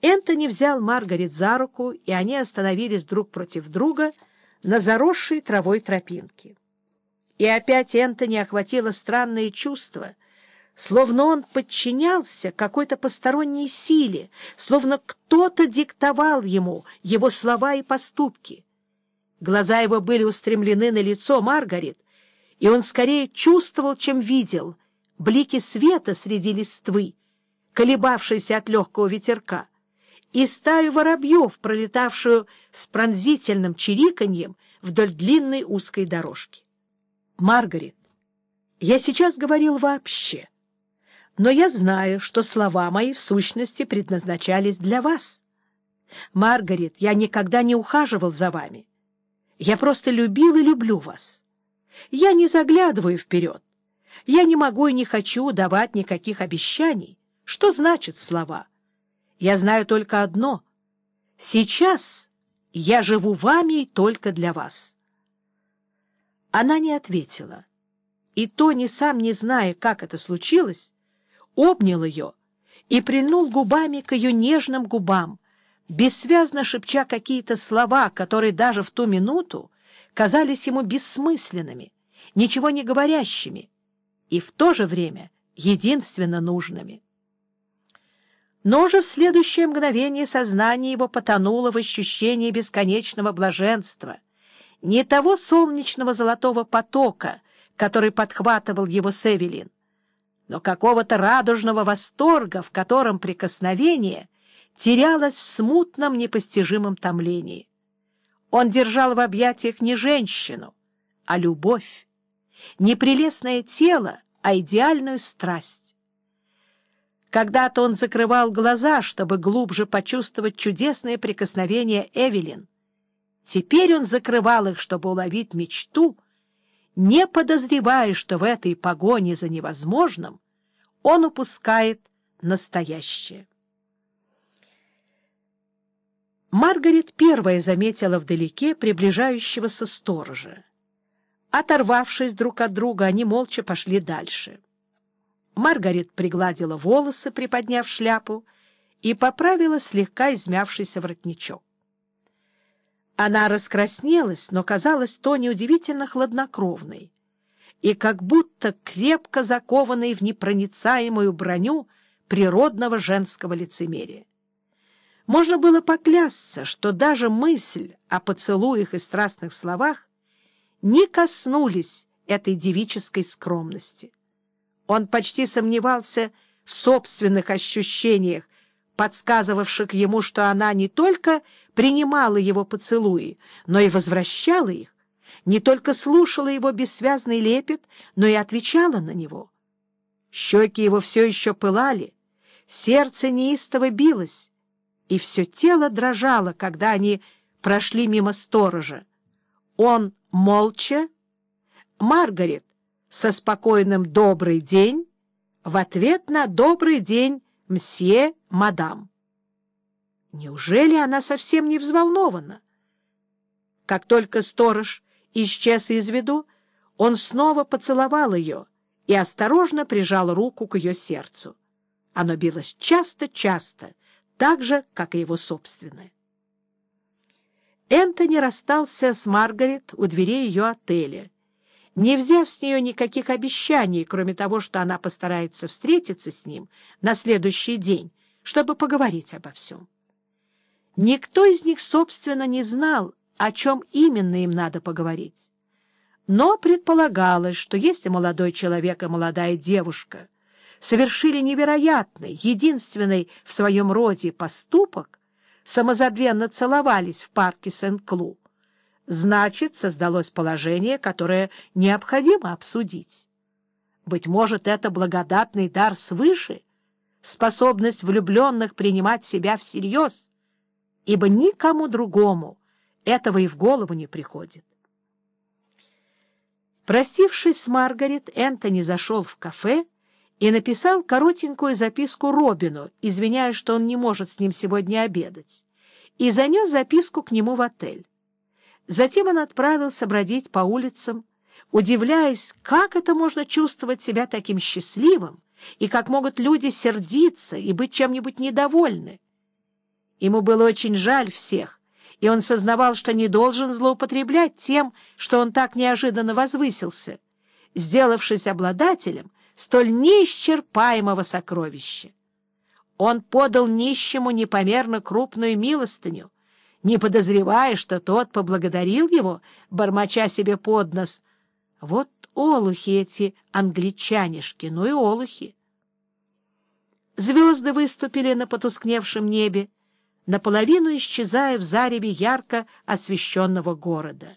Энтони взял Маргарет за руку, и они остановились друг против друга на заросшей травой тропинке. И опять Энтони охватило странное чувство, словно он подчинялся какой-то посторонней силе, словно кто-то диктовал ему его слова и поступки. Глаза его были устремлены на лицо Маргарет, и он скорее чувствовал, чем видел, блики света среди листвы, колебавшейся от легкого ветерка, и стаю воробьев, пролетавшую с пронзительным чириканьем вдоль длинной узкой дорожки. Маргарет, я сейчас говорил вообще, но я знаю, что слова мои в сущности предназначались для вас. Маргарет, я никогда не ухаживал за вами. Я просто любил и люблю вас. Я не заглядываю вперед. Я не могу и не хочу давать никаких обещаний. Что значит слова? Я знаю только одно. Сейчас я живу вами только для вас. Она не ответила. И Тони, сам не зная, как это случилось, обнял ее и прильнул губами к ее нежным губам, бессвязно шепча какие-то слова, которые даже в ту минуту казались ему бессмысленными, ничего не говорящими и в то же время единственно нужными. Но уже в следующее мгновение сознание его потонуло в ощущении бесконечного блаженства, не того солнечного золотого потока, который подхватывал его Севелин, но какого-то радужного восторга, в котором прикосновение — терялась в смутном непостижимом томлении. Он держал в объятиях не женщину, а любовь, не прелестное тело, а идеальную страсть. Когда-то он закрывал глаза, чтобы глубже почувствовать чудесное прикосновение Эвелин. Теперь он закрывал их, чтобы уловить мечту, не подозревая, что в этой погоне за невозможным он упускает настоящее. Маргарет первая заметила вдалеке приближающегося сторожа. Оторвавшись друг от друга, они молча пошли дальше. Маргарет пригладила волосы, приподняв шляпу, и поправила слегка измявшийся воротничок. Она раскраснелась, но казалась Тони удивительно хладнокровной и как будто крепко закованной в непроницаемую броню природного женского лицемерия. Можно было поклясться, что даже мысль о поцелуях и страстных словах не коснулись этой девической скромности. Он почти сомневался в собственных ощущениях, подсказывавших ему, что она не только принимала его поцелуи, но и возвращала их, не только слушала его бессвязный лепет, но и отвечала на него. Щеки его все еще пылали, сердце неистово билось, и все тело дрожало, когда они прошли мимо сторожа. Он молча, Маргарет со спокойным «добрый день» в ответ на «добрый день, мсье, мадам». Неужели она совсем не взволнована? Как только сторож исчез из виду, он снова поцеловал ее и осторожно прижал руку к ее сердцу. Оно билось часто-часто, так же, как и его собственное. Энтони расстался с Маргарет у дверей ее отеля, не взяв с нее никаких обещаний, кроме того, что она постарается встретиться с ним на следующий день, чтобы поговорить обо всем. Никто из них, собственно, не знал, о чем именно им надо поговорить. Но предполагалось, что если молодой человек и молодая девушка — совершили невероятный, единственный в своем роде поступок, самозабвенно целовались в парке Сен-Клу, значит, создалось положение, которое необходимо обсудить. Быть может, это благодатный дар свыше, способность влюбленных принимать себя всерьез, ибо никому другому этого и в голову не приходит. Простившись с Маргарет, Энтони зашел в кафе и написал коротенькую записку Робину, извиняясь, что он не может с ним сегодня обедать, и занес записку к нему в отель. Затем он отправился бродить по улицам, удивляясь, как это можно чувствовать себя таким счастливым, и как могут люди сердиться и быть чем-нибудь недовольны. Ему было очень жаль всех, и он сознавал, что не должен злоупотреблять тем, что он так неожиданно возвысился, сделавшись обладателем столь неисчерпаемого сокровища. Он подал нищему непомерно крупную милостыню, не подозревая, что тот поблагодарил его, бормоча себе под нос. Вот олухи эти англичанишки, ну и олухи. Звезды выступили на потускневшем небе, наполовину исчезая в зареве ярко освещенного города.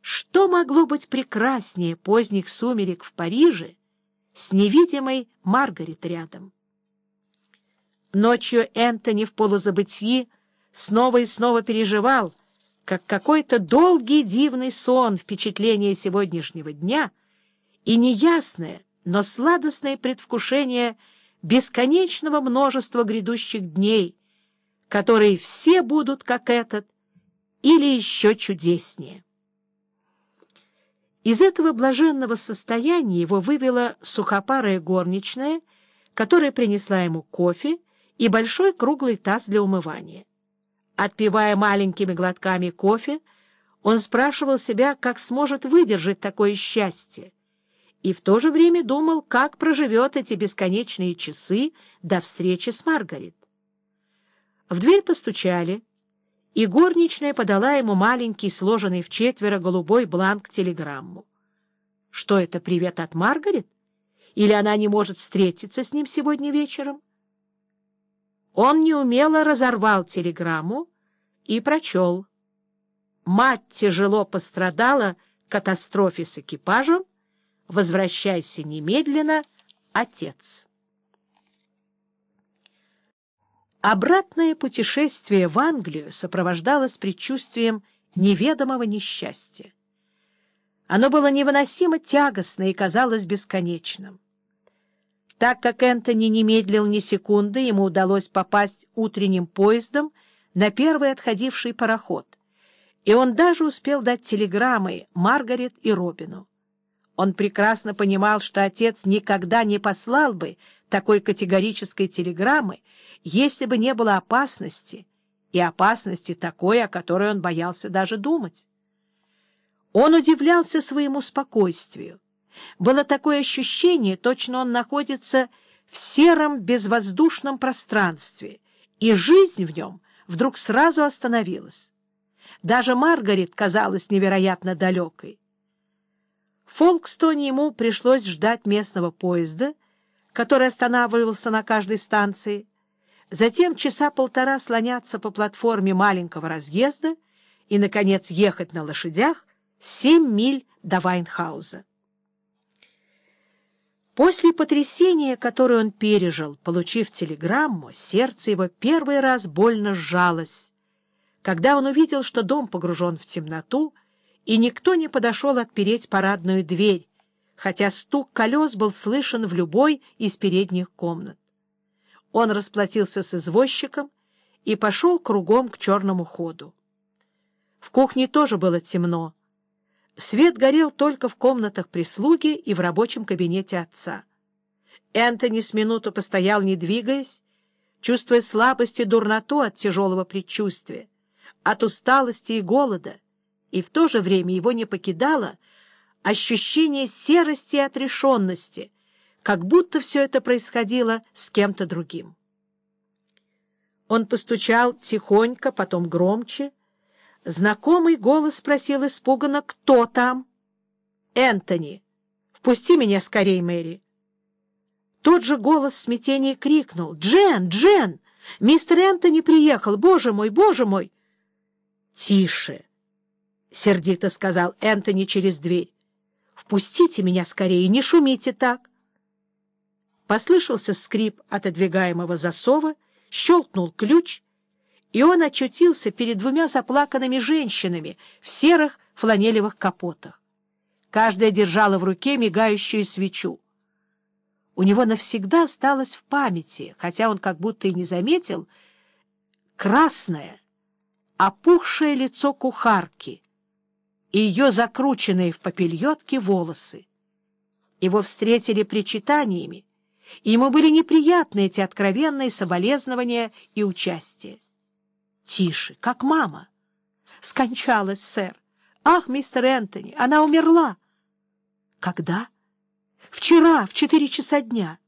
Что могло быть прекраснее поздних сумерек в Париже с невидимой Маргарет рядом? Ночью Энтони в полузабытии снова и снова переживал, как какой-то долгий дивный сон впечатление сегодняшнего дня и неясное, но сладостное предвкушение бесконечного множества грядущих дней, которые все будут как этот или еще чудеснее. Из этого блаженного состояния его вывела сухопарая горничная, которая принесла ему кофе и большой круглый таз для умывания. Отпивая маленькими глотками кофе, он спрашивал себя, как сможет выдержать такое счастье, и в то же время думал, как проживет эти бесконечные часы до встречи с Маргарет. В дверь постучали, и горничная подала ему маленький, сложенный в четверо голубой бланк-телеграмму. Что это, привет от Маргарет? Или она не может встретиться с ним сегодня вечером? Он неумело разорвал телеграмму и прочел. Мать тяжело пострадала в катастрофе с экипажем. Возвращайся немедленно, отец. Обратное путешествие в Англию сопровождалось предчувствием неведомого несчастья. Оно было невыносимо тягостно и казалось бесконечным. Так как Энтони не медлил ни секунды, ему удалось попасть утренним поездом на первый отходивший пароход, и он даже успел дать телеграммы Маргарет и Робину. Он прекрасно понимал, что отец никогда не послал бы такой категорической телеграммы, если бы не было опасности, и опасности такой, о которой он боялся даже думать. Он удивлялся своему спокойствию. Было такое ощущение, точно он находится в сером безвоздушном пространстве, и жизнь в нем вдруг сразу остановилась. Даже Маргарет казалась невероятно далекой. Фолкстоне ему пришлось ждать местного поезда, который останавливался на каждой станции, затем часа полтора слоняться по платформе маленького разъезда и, наконец, ехать на лошадях семь миль до Вайнхауза. После потрясения, которое он пережил, получив телеграмму, сердце его первый раз больно сжалось, когда он увидел, что дом погружен в темноту, и никто не подошел отпереть парадную дверь, хотя стук колес был слышен в любой из передних комнат. Он расплатился с извозчиком и пошел кругом к черному ходу. В кухне тоже было темно, Свет горел только в комнатах прислуги и в рабочем кабинете отца. Энтони с минуту постоял, не двигаясь, чувствуя слабость и дурноту от тяжелого предчувствия, от усталости и голода, и в то же время его не покидало ощущение серости и отрешенности, как будто все это происходило с кем-то другим. Он постучал тихонько, потом громче, Знакомый голос спросил испуганно, кто там? «Энтони! Впусти меня скорей, Мэри!» Тот же голос в смятении крикнул. «Джен! Джен! Мистер Энтони приехал! Боже мой! Боже мой!» «Тише!» — сердито сказал Энтони через дверь. «Впустите меня скорее, не шумите так!» Послышался скрип отодвигаемого засова, щелкнул ключ — и он очутился перед двумя заплаканными женщинами в серых фланелевых капотах. Каждая держала в руке мигающую свечу. У него навсегда осталось в памяти, хотя он как будто и не заметил, красное, опухшее лицо кухарки и ее закрученные в попельотке волосы. Его встретили причитаниями, и ему были неприятны эти откровенные соболезнования и участие. Тише, как мама. Скончалась, сэр. Ах, мистер Энтони, она умерла. Когда? Вчера, в четыре часа дня.